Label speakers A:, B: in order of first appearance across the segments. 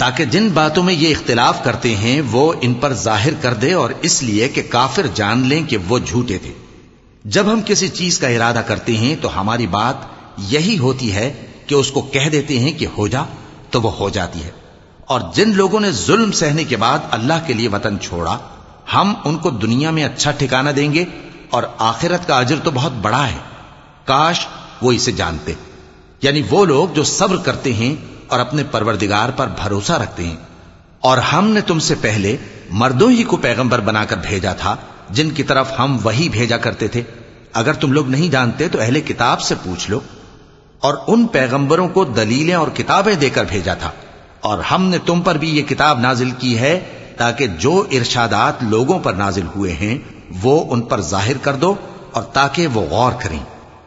A: ताकि जिन बातों में ये इख्तिलाफ करते हैं, वो इन पर ज़ाहिर कर दे और इसलिए कि काफिर जान लें कि वो झूठे थे। जब हम किसी चीज़ का इरादा करते हैं तो हमारी बात यही होती है कि उसको कह देते हैं कि हो जा तो वो हो जाती है। और जिन लोगों ने जुल्म सहने के बाद अल्लाह के लिए वतन छोड़ा, हम उनको दुनिया में अच्छा ठिकाना देंगे और आखिरत का अजर तो बहुत बड़ा है। काश वो इसे जानते। यानी वो लोग जो सब्र करते हैं और अपने परवरदिगार पर भरोसा रखते हैं। और हमने तुमसे पहले मर्दों ही को पैगंबर बनाकर भेजा था, जिनकी तरफ़ हम वही भेजा करते थे। अगर तुम लोग नहीं जानते तो अहले किताब से पूछ लो। और उन पैगंबरों को दलीलें और किताबें देकर भेजा था। और हमने तुम पर भी ये किताब नाजिल की है, ताकि जो इर्शादात लोगों पर नाजिल हुए हैं, वो उन पर ज़ाहिर कर दो और ताकि वो गौर करें।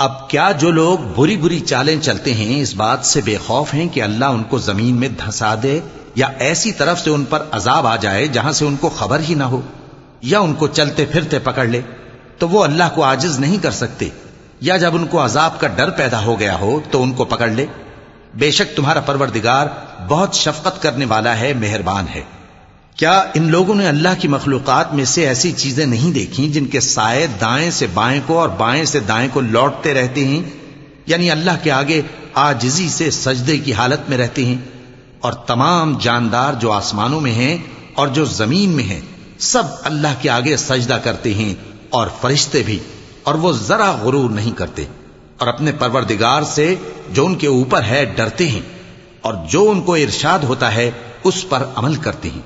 A: अब क्या जो लोग बुरी बुरी चालें चलते हैं इस बात से बेखौफ हैं कि अल्लाह उनको जमीन में धंसा दे या ऐसी तरफ से उन पर अजाब आ जाए जहां से उनको खबर ही ना हो या उनको चलते फिरते पकड़ ले तो वो अल्लाह को आजिज नहीं कर सकते या जब उनको अजाब का डर पैदा हो गया हो तो उनको पकड़ ले बेशक तुम्हारा परवरदिगार बहुत शफकत करने वाला है, मेहरबान है। क्या इन लोगों ने अल्लाह की मखलूकत में से ऐसी चीज़ें नहीं देखी जिनके साय दाएँ से बाएँ को और बाएँ से दाएँ को लौटते रहते हैं? यानी अल्लाह के आगे आजिजी से सजदे की हालत में रहते हैं और तमाम जानदार जो आसमानों में हैं और जो ज़मीन में हैं, सब अल्लाह के आगे सजदा करते हैं और फरिश्ते भी, और वो जरा गुरूर नहीं करते। और अपने परवरदिगार से जो उनके ऊपर है डरते हैं और जो उनको इरशाद होता है उस पर अमल करते हैं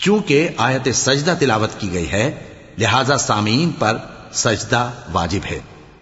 A: चूँकि आयत सजदा तिलावत की गई है लिहाजा सामीन पर सजदा वाजिब है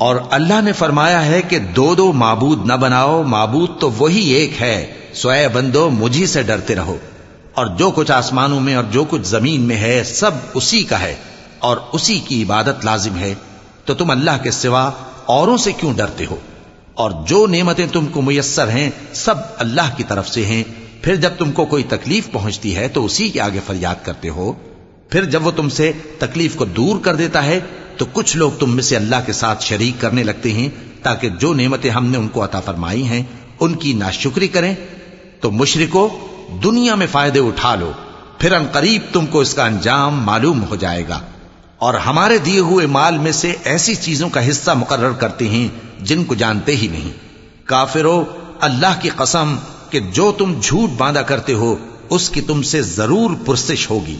A: और अल्लाह ने फरमाया है कि दो दो माबूद न बनाओ माबूद तो वही एक है सोए बंदो मुझी से डरते रहो और जो कुछ आसमानों में और जो कुछ ज़मीन में है, सब उसी का है और उसी की इबादत लाजिम है। तो तुम अल्लाह के सिवा औरों से क्यों डरते हो? और जो नेमतें तुमको मुयसर हैं, सब अल्लाह की तरफ़ से हैं। फिर जब तुमको कोई तकलीफ़ पहुँचती है तो उसी के आगे फरियाद करते हो। फिर जब वो तुमसे तकलीफ़ को दूर कर देता है तो कुछ लोग तुम में से अल्लाह के साथ शरीक करने लगते हैं, ताकि जो नेमतें हमने उनको अता फरमाई हैं, उनकी नाशुक्री करें। तो मुशरिको दुनिया में फ़ायदे उठा लो फिर अनकरीब तुमको इसका अंजाम मालूम हो जाएगा। और हमारे दिए हुए माल में से ऐसी चीज़ों का हिस्सा मुकर्र करते हैं, जिनको जानते ही नहीं। काफिरो, अल्लाह की कसम कि जो तुम झूठ बांधा करते हो, उसकी तुमसे ज़रूर पुरसिश होगी।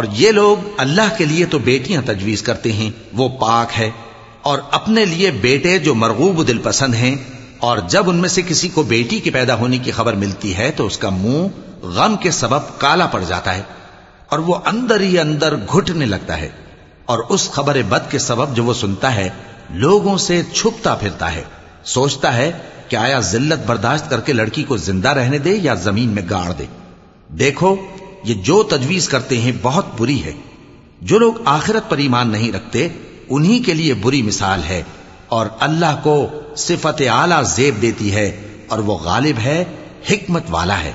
A: और ये लोग अल्लाह के लिए तो बेटियाँ तजवीज करते हैं, वो पाक है। और अपने लिए बेटे जो मरगूब दिल पसंद हैं, और जब उनमें से किसी को बेटी के पैदा होने की खबर मिलती है तो उसका मुँह गम के सबब काला पड़ जाता है, और वो अंदर ही अंदर घुटने लगता है, और उस खबर बद के सबब जो वो सुनता है, लोगों से छुपता फिरता है। सोचता है कि आया जिल्लत बर्दाश्त करके लड़की को ज़िंदा रहने दे या ज़मीन में गाड़ दे। देखो ये जो तजवीज करते हैं बहुत बुरी है। जो लोग आखिरत पर ईमान नहीं रखते, उन्हीं के लिए बुरी मिसाल है। और अल्लाह को सिफत आला जेब देती है और वो गालिब है, हिकमत वाला है।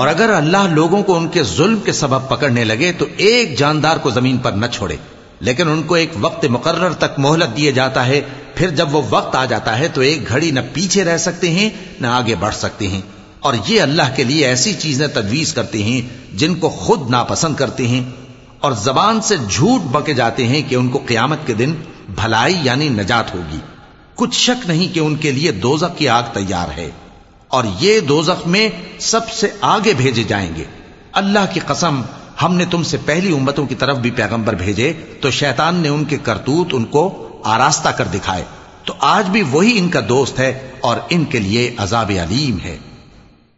A: और अगर अल्लाह लोगों को उनके जुल्म के सबब पकड़ने लगे तो एक जानदार को जमीन पर न छोड़े लेकिन उनको एक वक्त मुकर्र तक मोहलत दिए जाता है फिर जब वो वक्त आ जाता है तो एक घड़ी न पीछे रह सकते हैं न आगे बढ़ सकते हैं और ये अल्लाह के लिए ऐसी चीजें तजवीज करते हैं जिनको खुद नापसंद करते हैं और जबान से झूठ बके जाते हैं कि उनको क्यामत के दिन भलाई यानी नजात होगी कुछ शक नहीं कि उनके लिए दोजख की आग तैयार है और ये दोजख में सबसे आगे भेजे जाएँगे। अल्लाह की कसम, हमने तुमसे पहली उम्मतों की तरफ़ भी पैगंबर भेजे तो शैतान ने उनके करतूत उनको आरास्ता कर दिखाए। तो आज भी वही इनका दोस्त है और इनके लिए अजाब अलीम है।